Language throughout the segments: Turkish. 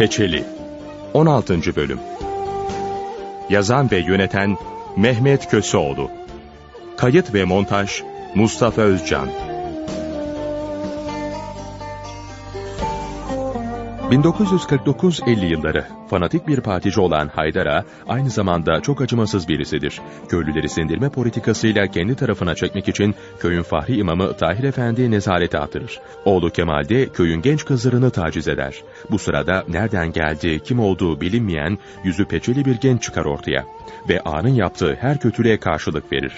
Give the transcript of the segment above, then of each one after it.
Peçeli 16. Bölüm Yazan ve yöneten Mehmet Köseoğlu Kayıt ve montaj Mustafa Özcan 1949-50 yılları fanatik bir partici olan Haydar'a aynı zamanda çok acımasız birisidir. Köylüleri sindirme politikasıyla kendi tarafına çekmek için köyün fahri imamı Tahir Efendi nezarete attırır. Oğlu Kemal de köyün genç kızlarını taciz eder. Bu sırada nereden geldiği, kim olduğu bilinmeyen yüzü peçeli bir genç çıkar ortaya ve A'nın yaptığı her kötülüğe karşılık verir.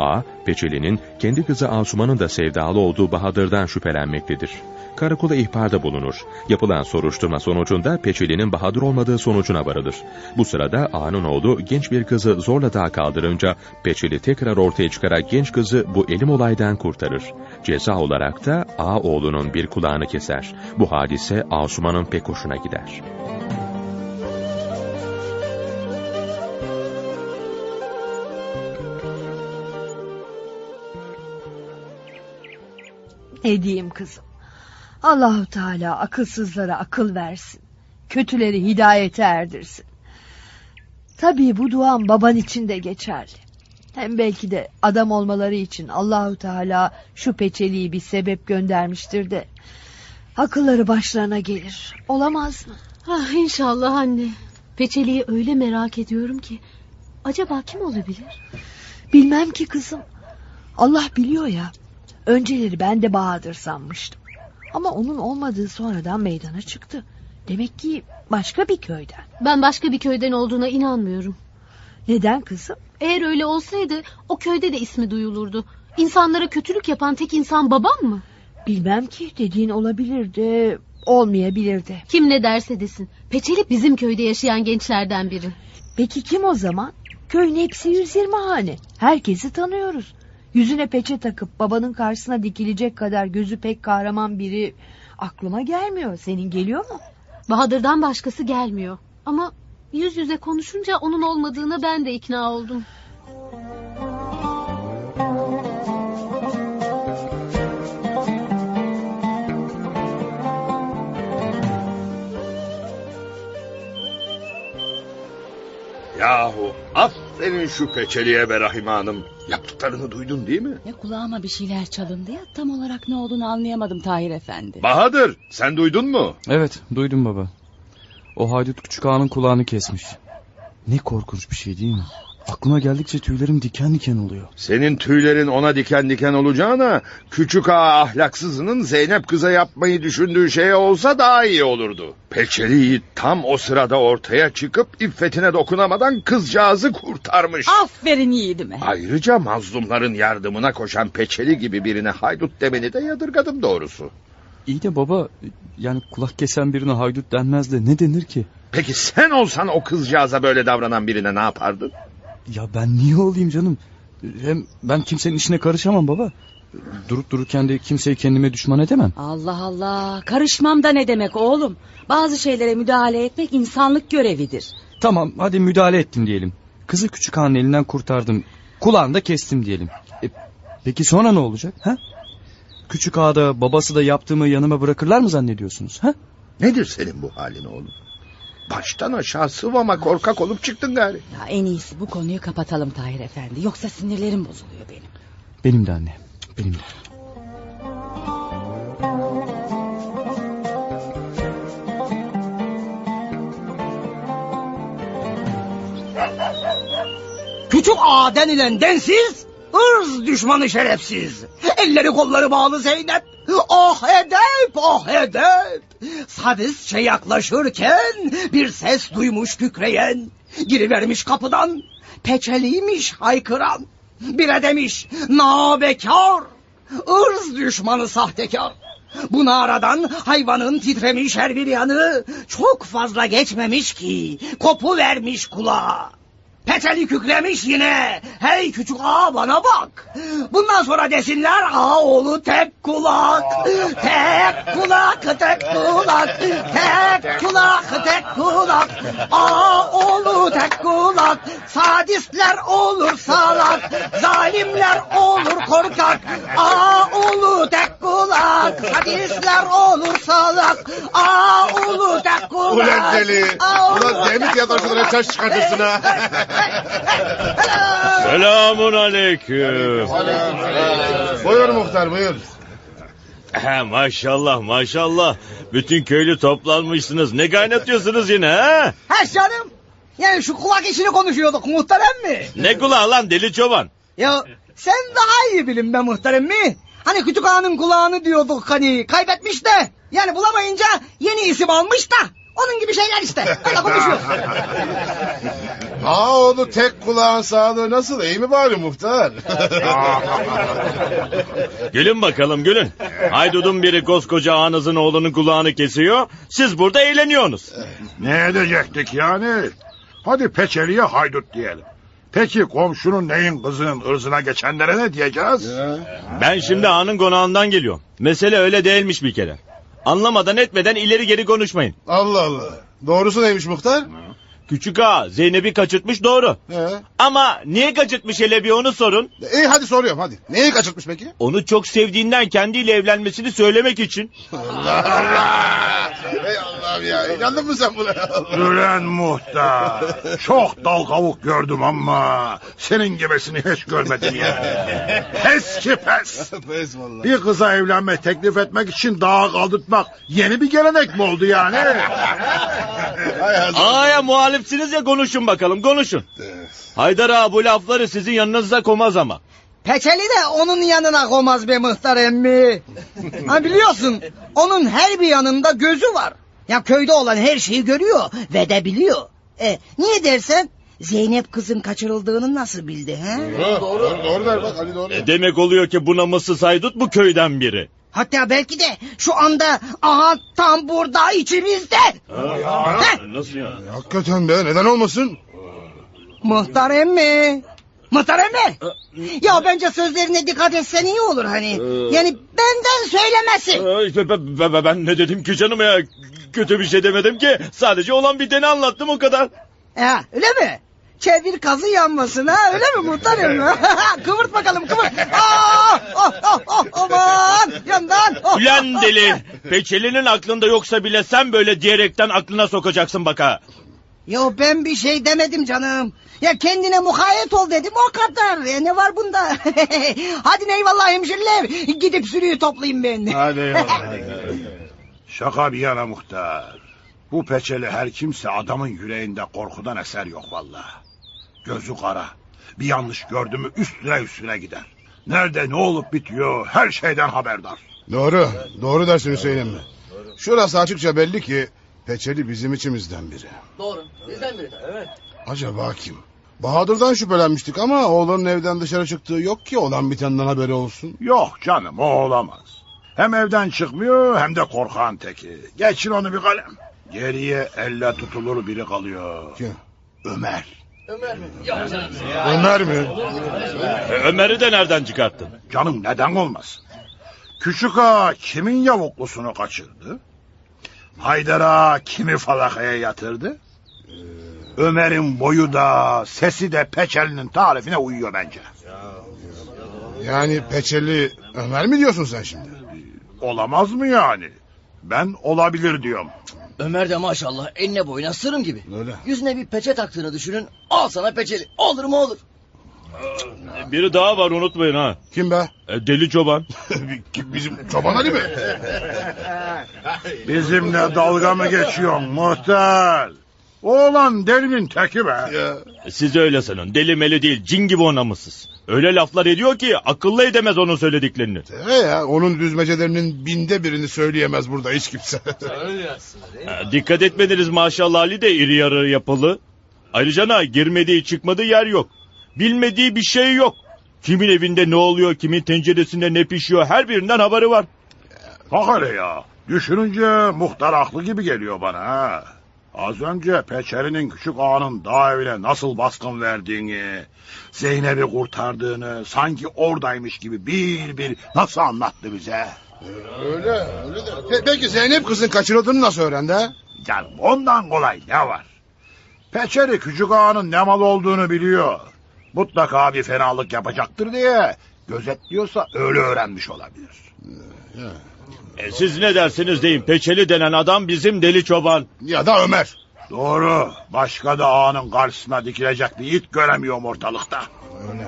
A, Peçeli'nin kendi kızı Asuman'ın da sevdalı olduğu Bahadır'dan şüphelenmektedir. Karakola ihbarda bulunur. Yapılan soruşturma sonucunda Peçeli'nin Bahadır olmadığı sonucuna varılır. Bu sırada A'nın oğlu genç bir kızı zorla dağa kaldırınca Peçeli tekrar ortaya çıkarak genç kızı bu elim olaydan kurtarır. Ceza olarak da A oğlunun bir kulağını keser. Bu hadise Asuman'ın pek hoşuna gider. Ne diyeyim kızım? Allahu Teala akılsızlara akıl versin. Kötüleri hidayete erdirsin. Tabii bu duam baban için de geçerli. Hem belki de adam olmaları için Allahu Teala şu peçeliği bir sebep göndermiştir de akılları başlarına gelir. Olamaz mı? Ah inşallah anne. Peçeliği öyle merak ediyorum ki. Acaba kim olabilir? Bilmem ki kızım. Allah biliyor ya. Önceleri ben de Bahadır sanmıştım. Ama onun olmadığı sonradan meydana çıktı. Demek ki başka bir köyden. Ben başka bir köyden olduğuna inanmıyorum. Neden kızım? Eğer öyle olsaydı o köyde de ismi duyulurdu. İnsanlara kötülük yapan tek insan babam mı? Bilmem ki dediğin olabilir de olmayabilir de. Kim ne derse desin. Peçeli bizim köyde yaşayan gençlerden biri. Peki kim o zaman? Köyün hepsi 120 hane. Herkesi tanıyoruz. Yüzüne peçe takıp babanın karşısına dikilecek kadar gözü pek kahraman biri aklıma gelmiyor. Senin geliyor mu? Bahadır'dan başkası gelmiyor. Ama yüz yüze konuşunca onun olmadığına ben de ikna oldum. Yahu aferin şu peçeliye be Rahime Hanım. Yaptıklarını duydun değil mi? Ne kulağıma bir şeyler çalındı ya tam olarak ne olduğunu anlayamadım Tahir Efendi. Bahadır sen duydun mu? Evet duydum baba. O haydut küçük ağanın kulağını kesmiş. Ne korkunç bir şey değil mi? Aklıma geldikçe tüylerim diken diken oluyor. Senin tüylerin ona diken diken olacağına küçük ağa ahlaksızının Zeynep kıza yapmayı düşündüğü şey olsa daha iyi olurdu. Peçeli Yiğit tam o sırada ortaya çıkıp iffetine dokunamadan kızcağızı kurtarmış. Aferin yiğidime. Ayrıca mazlumların yardımına koşan Peçeli gibi birine haydut demeni de yadırgadım doğrusu. İyi de baba yani kulak kesen birine haydut denmez de ne denir ki? Peki sen olsan o kızcağıza böyle davranan birine ne yapardın? Ya ben niye olayım canım? Hem ben kimsenin işine karışamam baba. Durup dururken de kimseyi kendime düşman edemem. Allah Allah karışmam da ne demek oğlum. Bazı şeylere müdahale etmek insanlık görevidir. Tamam hadi müdahale ettim diyelim. Kızı küçük ağanın elinden kurtardım. Kulağını da kestim diyelim. E, peki sonra ne olacak? Ha? Küçük ağa da babası da yaptığımı yanıma bırakırlar mı zannediyorsunuz? Ha? Nedir senin bu halin oğlum? Baştan aşağı sıvama korkak olup çıktın gari. Ya en iyisi bu konuyu kapatalım Tahir Efendi. Yoksa sinirlerim bozuluyor benim. Benim de anne. Benim de. Küçük ağa denilen densiz, ırz düşmanı şerefsiz. Elleri kolları bağlı Zeynep. Oh edep, oh edep. Sadistçe yaklaşırken bir ses duymuş kükreyen. Girivermiş kapıdan, peçeliymiş haykıran. Bire demiş, nabekar, ırz düşmanı sahtekar. Bu aradan hayvanın titremiş her bir yanı çok fazla geçmemiş ki kopu vermiş kulağa. Peçeli kükremiş yine. Hey küçük ağa bana bak. Bundan sonra desinler ağa oğlu tek kulak. Tek kulak tek kulak. Tek kulak tek kulak. Ağa oğlu tek kulak. Sadistler olur salak. Zalimler olur korkak. Ağa oğlu tek kulak. Hadisler olur salak. Aa ulu da kulak. Ulan deli. Aa, Ulan demit ya taşılara taş çıkartırsın ha. Selamun aleyküm. buyur muhtar buyur. He, maşallah maşallah. Bütün köylü toplanmışsınız. Ne kaynatıyorsunuz yine ha? Ha canım. Yani şu kulak işini konuşuyorduk muhterem mi? Ne kulağı lan deli çoban? Ya sen daha iyi bilin be muhterem mi? Hani küçük ağanın kulağını diyorduk hani kaybetmiş de. Yani bulamayınca yeni isim almış da. Onun gibi şeyler işte. Öyle konuşuyor. Aa oğlu tek kulağın sağlığı nasıl iyi mi bari muhtar? Gülün bakalım gülün. Haydudun biri koskoca ağanızın oğlunun kulağını kesiyor. Siz burada eğleniyorsunuz. Ne edecektik yani? Hadi peçeliye haydut diyelim. Peki komşunun neyin kızının ırzına geçenlere ne diyeceğiz? Ben şimdi ağanın konağından geliyorum. Mesele öyle değilmiş bir kere. Anlamadan etmeden ileri geri konuşmayın. Allah Allah. Doğrusu neymiş muhtar? Küçük ağa Zeynep'i kaçırtmış doğru. He. Ama niye kaçırtmış hele bir onu sorun. İyi hadi soruyorum hadi. Neyi kaçırtmış peki? Onu çok sevdiğinden kendiyle evlenmesini söylemek için. Allah Allah. Ey Allah'ım ya. İnandın mı sen buna? Ülen muhtar. Çok dal kavuk gördüm ama senin gibisini hiç görmedim ya. Pes ki pes. Pes vallahi. Bir kıza evlenme teklif etmek için dağa kaldırtmak yeni bir gelenek mi oldu yani? Hay Allah. Muhalifsiniz ya konuşun bakalım konuşun. Haydar ağa bu lafları sizin yanınıza komaz ama. Peçeli de onun yanına komaz be muhtar emmi. Ha biliyorsun onun her bir yanında gözü var. Ya köyde olan her şeyi görüyor ve de biliyor. E, niye dersen Zeynep kızın kaçırıldığını nasıl bildi he? Doğru, doğru, doğru der bak Ali doğru. E demek oluyor ki bu namussuz haydut bu köyden biri. Hatta belki de şu anda aha tam burada içimizde. Heh, Nasıl ya? Hakikaten be neden olmasın? muhtar emmi. Muhtar emmi. Ya bence sözlerine dikkat etsen iyi olur hani. Yani benden söylemesi. Ay, be- be- be- Ben ne dedim ki canım ya? Kötü bir şey demedim ki. Sadece olan biteni anlattım o kadar. Ha, öyle mi? Çevir kazı yanmasın ha öyle mi muhtarım? kıvırt bakalım kıvırt. Aa, oh, oh, oh, aman yandan. Oh, Ulan oh, deli. oh. Peçelinin aklında yoksa bile sen böyle diyerekten aklına sokacaksın baka. Yo ben bir şey demedim canım. Ya kendine mukayyet ol dedim o kadar. Ya ne var bunda? Hadi eyvallah hemşeriler. Gidip sürüyü toplayayım ben. Hadi Şaka bir yana muhtar. Bu peçeli her kimse adamın yüreğinde korkudan eser yok vallahi. Gözü kara. Bir yanlış gördü mü üstüne üstüne gider. Nerede ne olup bitiyor her şeyden haberdar. Doğru. Doğru dersin Hüseyin emmi. Şurası açıkça belli ki Peçeli bizim içimizden biri. Doğru. Bizden biri. Evet. Acaba kim? Bahadır'dan şüphelenmiştik ama oğlanın evden dışarı çıktığı yok ki olan bitenden haberi olsun. Yok canım o olamaz. Hem evden çıkmıyor hem de korkan teki. Geçin onu bir kalem. Geriye elle tutulur biri kalıyor. Kim? Ömer. Ömer mi? E, Ömer'i de nereden çıkarttın? Canım neden olmaz? Küçük ağa kimin yavuklusunu kaçırdı? Haydar ağa kimi falakaya yatırdı? Ömer'in boyu da sesi de Peçeli'nin tarifine uyuyor bence. Yani Peçeli Ömer mi diyorsun sen şimdi? Olamaz mı yani? Ben olabilir diyorum. Ömer de maşallah eline boyuna sırım gibi. Öyle. Yüzüne bir peçe taktığını düşünün. Al sana peçeli. Olur mu olur. E, Biri daha var unutmayın ha. Kim be? E, Deli çoban. Kim, Bizim Çoban Ali mi? Bizimle dalga mı geçiyorsun muhtar? Oğlan delinin teki be. Ya. E, Siz öyle sanın. Deli meli değil. Cin gibi o namussuz. Öyle laflar ediyor ki akıllı edemez onun söylediklerini. He ya onun düzmecelerinin binde birini söyleyemez burada hiç kimse. E, Dikkat etmediniz maşallah Ali de iri yarı yapılı. Ayrıca na girmediği çıkmadığı yer yok. Bilmediği bir şey yok. Kimin evinde ne oluyor, kimin tenceresinde ne pişiyor her birinden haberi var. Hele ya. Düşününce muhtar haklı gibi geliyor bana ha. Az önce Peçeri'nin küçük ağanın dağ evine nasıl baskın verdiğini, Zeynep'i kurtardığını, sanki oradaymış gibi bir bir nasıl anlattı bize. öyle öyle de. Pe- peki Zeynep kızın kaçırıldığını nasıl öğrendi ha? Canım ondan kolay ne var? Peçeri küçük ağanın ne mal olduğunu biliyor. Mutlaka bir fenalık yapacaktır diye gözetliyorsa öyle öğrenmiş olabilir. E, siz ne dersiniz deyin. Peçeli denen adam bizim deli çoban. Ya da Ömer. Doğru. Başka da ağanın karşısına dikilecek bir it göremiyorum ortalıkta. Öyle.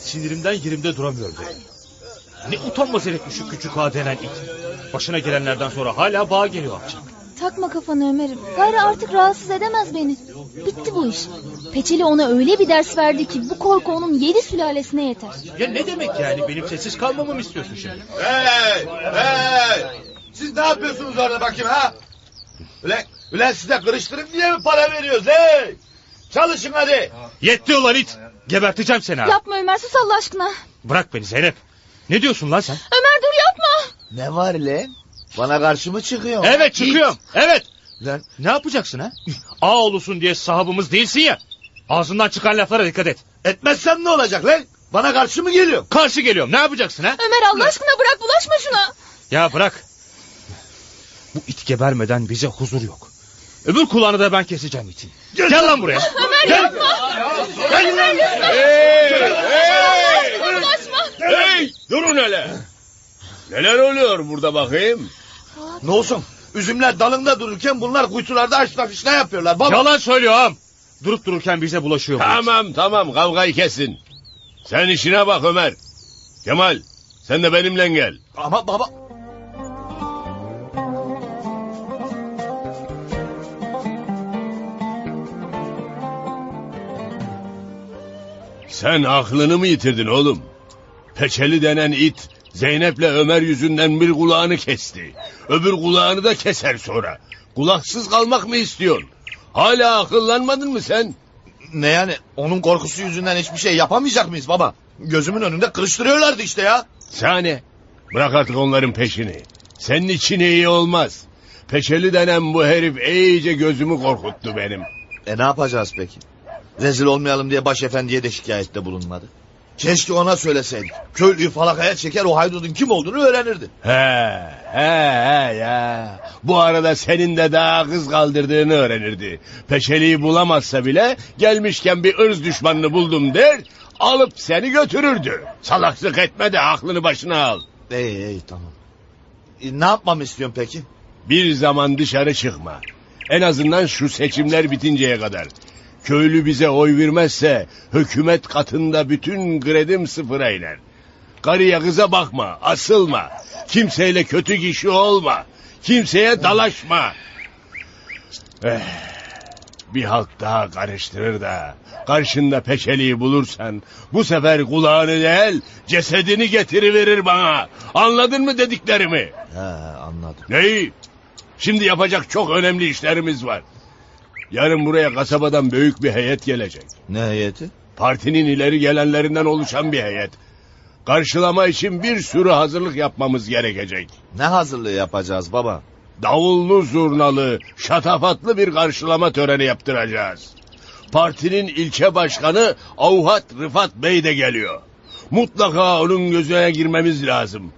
Sinirimden yerimde duramıyorum. Ne utanmaz herifmiş şu küçük ağa denen it. Başına gelenlerden sonra hala bağ geliyor akşam. Takma kafanı Ömer'im. Gayrı artık rahatsız edemez beni. Bitti bu iş. Peçeli ona öyle bir ders verdi ki bu korku onun yedi sülalesine yeter. Ya ne demek yani benim sessiz kalmamı mı istiyorsun şimdi? Hey! Hey! Siz ne yapıyorsunuz orada bakayım ha? Ulan, ulan size kırıştırın diye mi para veriyoruz hey? Çalışın hadi. Yetti ulan it. Geberteceğim seni ha. Yapma Ömer sus Allah aşkına. Bırak beni Zeynep. Ne diyorsun lan sen? Ne var lan? Bana karşı mı çıkıyorsun? Evet çıkıyorum. Evet. Lan Ne yapacaksın ha? Ağa olusun diye sahabımız değilsin ya. Ağzından çıkan laflara dikkat et. etmezsem ne olacak lan? Bana karşı mı geliyor? Karşı geliyorum. Ne yapacaksın ha? Ömer Allah aşkına bırak bulaşma şuna. Ya bırak. Bu it gebermeden bize huzur yok. Öbür kulağını da ben keseceğim itin. Gel, lan buraya. Ömer Gel. yapma. Gel. Ömer lütfen. Hey! Hey! bulaşma. Hey! Durun hele. Neler oluyor burada bakayım? Ne olsun? Üzümler dalında dururken bunlar kuytularda açla fişne yapıyorlar. Baba. Yalan söylüyor ağam. Durup dururken bize bulaşıyor. Tamam tamam kavgayı kesin. Sen işine bak Ömer. Kemal sen de benimle gel. Ama baba. Sen aklını mı yitirdin oğlum? Peçeli denen it Zeynep'le Ömer yüzünden bir kulağını kesti. Öbür kulağını da keser sonra. Kulaksız kalmak mı istiyorsun? Hala akıllanmadın mı sen? Ne yani? Onun korkusu yüzünden hiçbir şey yapamayacak mıyız baba? Gözümün önünde kırıştırıyorlardı işte ya. Sani bırak artık onların peşini. Senin için iyi olmaz. Peçeli denen bu herif iyice gözümü korkuttu benim. E ne yapacağız peki? Rezil olmayalım diye başefendiye de şikayette bulunmadı. Keşke ona söyleseydik. Köylüyü falakaya çeker o haydudun kim olduğunu öğrenirdi. He he he ya. Bu arada senin de daha kız kaldırdığını öğrenirdi. Peçeliyi bulamazsa bile gelmişken bir ırz düşmanını buldum der. Alıp seni götürürdü. Salaklık etme de aklını başına al. İyi iyi tamam. E, ne yapmamı istiyorsun peki? Bir zaman dışarı çıkma. En azından şu seçimler bitinceye kadar. Köylü bize oy vermezse hükümet katında bütün kredim sıfıra iner. Karıya kıza bakma, asılma. Kimseyle kötü kişi olma. Kimseye dalaşma. Eh, bir halk daha karıştırır da karşında peçeliği bulursan bu sefer kulağını değil cesedini getiriverir bana. Anladın mı dediklerimi? He anladım. Neyi? Şimdi yapacak çok önemli işlerimiz var. Yarın buraya kasabadan büyük bir heyet gelecek. Ne heyeti? Partinin ileri gelenlerinden oluşan bir heyet. Karşılama için bir sürü hazırlık yapmamız gerekecek. Ne hazırlığı yapacağız baba? Davullu zurnalı, şatafatlı bir karşılama töreni yaptıracağız. Partinin ilçe başkanı Avuhat Rıfat Bey de geliyor. Mutlaka onun gözüne girmemiz lazım.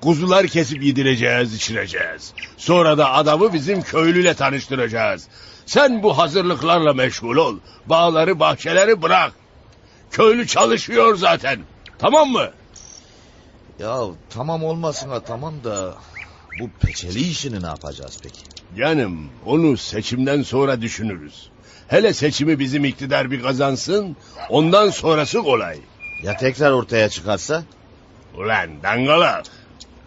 Kuzular kesip yedireceğiz, içireceğiz. Sonra da adamı bizim köylüyle tanıştıracağız. Sen bu hazırlıklarla meşgul ol. Bağları, bahçeleri bırak. Köylü çalışıyor zaten. Tamam mı? Ya tamam olmasın ha tamam da... Bu peçeli işini ne yapacağız peki? Canım onu seçimden sonra düşünürüz. Hele seçimi bizim iktidar bir kazansın. Ondan sonrası kolay. Ya tekrar ortaya çıkarsa? Ulan dangalak.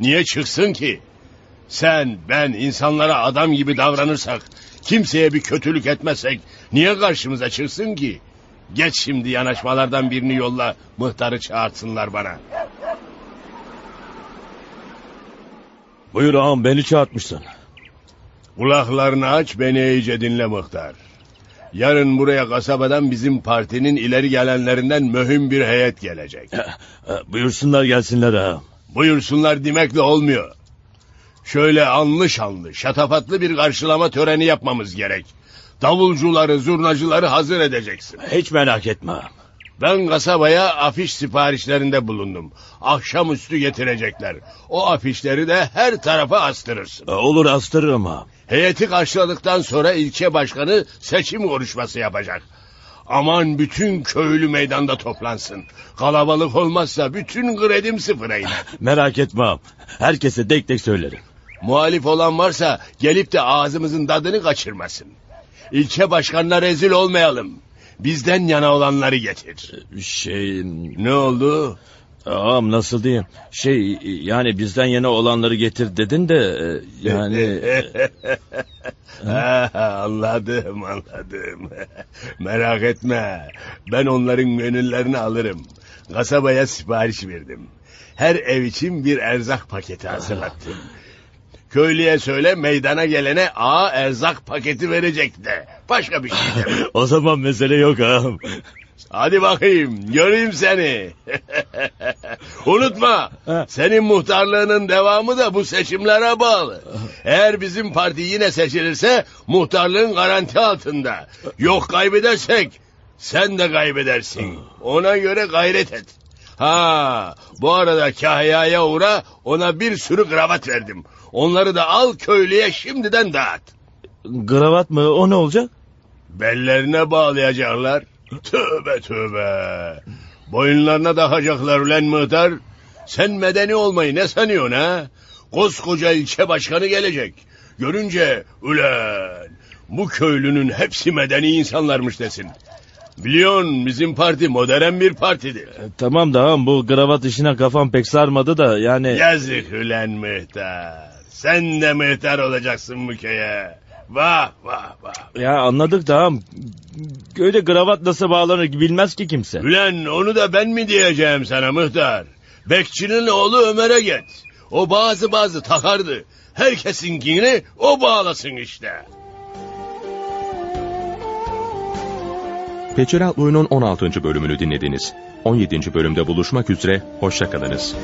Niye çıksın ki? Sen, ben insanlara adam gibi davranırsak, kimseye bir kötülük etmezsek niye karşımıza çıksın ki? Geç şimdi yanaşmalardan birini yolla, muhtarı çağırsınlar bana. Buyur ağam beni çağırtmışsın. Kulaklarını aç beni iyice dinle muhtar. Yarın buraya kasabadan bizim partinin ileri gelenlerinden mühim bir heyet gelecek. Buyursunlar gelsinler ağam. Buyursunlar demekle olmuyor. Şöyle anlı şanlı, şatafatlı bir karşılama töreni yapmamız gerek. Davulcuları, zurnacıları hazır edeceksin. Hiç merak etme. Ben kasabaya afiş siparişlerinde bulundum. Akşamüstü getirecekler. O afişleri de her tarafa astırırsın. E, olur astırırım ağam. Heyeti karşıladıktan sonra ilçe başkanı seçim konuşması yapacak. Aman bütün köylü meydanda toplansın. Kalabalık olmazsa bütün kredim sıfıra iner. Merak etme ağam. Herkese tek tek söylerim. Muhalif olan varsa gelip de ağzımızın tadını kaçırmasın. İlçe başkanına rezil olmayalım. Bizden yana olanları getir. Şey... Ne oldu? Ağam nasıl diyeyim? Şey yani bizden yana olanları getir dedin de e, yani... Ha, anladım anladım. Merak etme. Ben onların gönüllerini alırım. Kasabaya sipariş verdim. Her ev için bir erzak paketi hazırlattım. Köylüye söyle meydana gelene ağa erzak paketi verecek de. Başka bir şey deme. o zaman mesele yok ağam. Hadi bakayım göreyim seni. Unutma senin muhtarlığının devamı da bu seçimlere bağlı. Eğer bizim parti yine seçilirse muhtarlığın garanti altında. Yok kaybedersek sen de kaybedersin. Ona göre gayret et. Ha, bu arada kahyaya uğra ona bir sürü kravat verdim. Onları da al köylüye şimdiden dağıt. Kravat mı o ne olacak? Bellerine bağlayacaklar. Tövbe tövbe. Boyunlarına takacaklar ulan muhtar. Sen medeni olmayı ne sanıyorsun ha? Koskoca ilçe başkanı gelecek. Görünce ulan bu köylünün hepsi medeni insanlarmış desin. Biliyorsun bizim parti modern bir partidir. Tamam da ağam bu kravat işine kafam pek sarmadı da yani... Yazık ulan muhtar. Sen de muhtar olacaksın bu köye. Vah vah vah. Ya anladık da ağam. Köyde kravat nasıl bağlanır bilmez ki kimse. Ulan onu da ben mi diyeceğim sana muhtar? Bekçinin oğlu Ömer'e git. O bazı bazı takardı. Herkesinkini o bağlasın işte. Peçeli Atlıoyu'nun 16. bölümünü dinlediniz. 17. bölümde buluşmak üzere, hoşçakalınız.